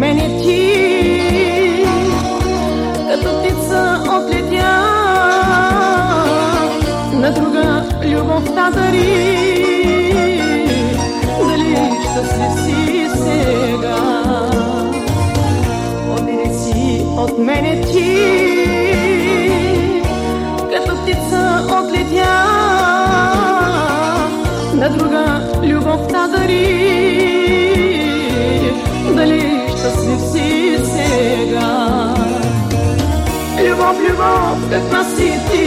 Мене ти, като птица отлетя на друга любовта дари. Дали щастлив си сега? Отиди си от мене ти, като птица отлетя на друга любовта дари. Любов, каква си ти?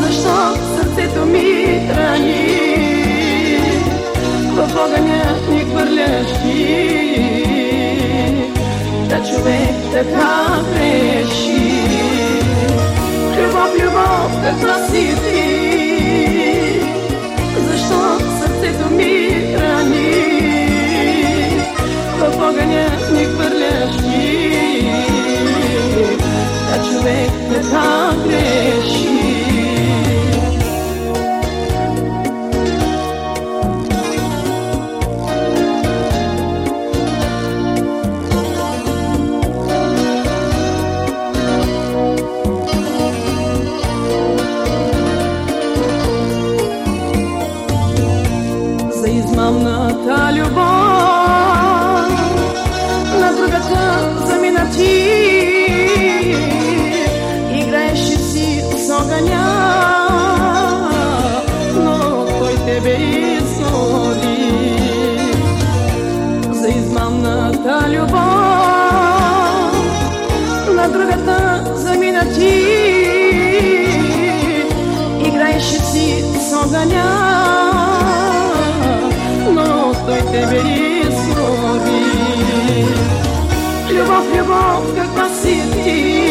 Защо сърцето ми храни? В огъня ни хвърляш ти. Да човек така греши. Любов, любов, каква си ти? Човек така греши. за измамната любов. На другата си с огъня, но той тебе изгоди. Любов, любов, каква си ти?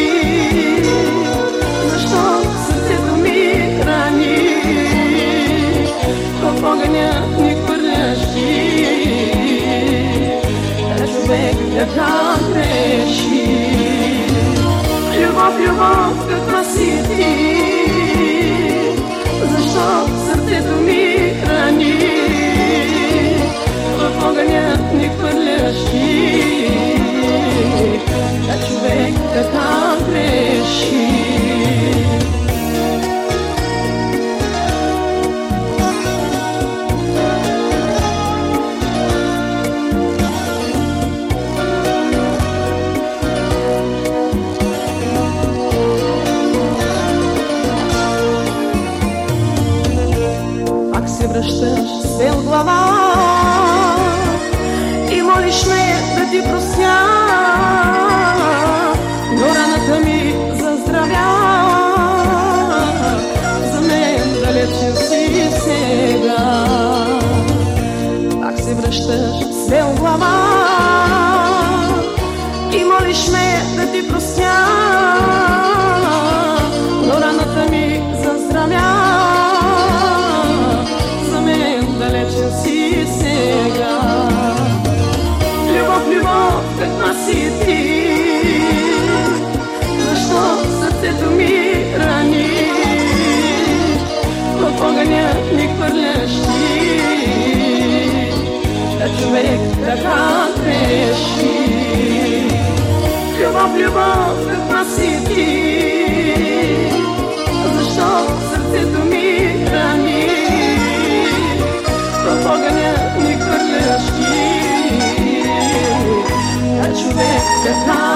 Глава и молиш ме да ти простя, но раната ми заздравя. За мен далече си сега. Пак се връщаш бел глава и молиш ме да ти простя, Огъня ми хвърляш ти. Да човек така греши. Любов, любов, каква си ти? Защо сърцето ми рани? В огъня ни хвърляш ти. А човек така.